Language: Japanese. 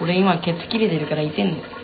俺今ケツ切れてるから痛えんだよ。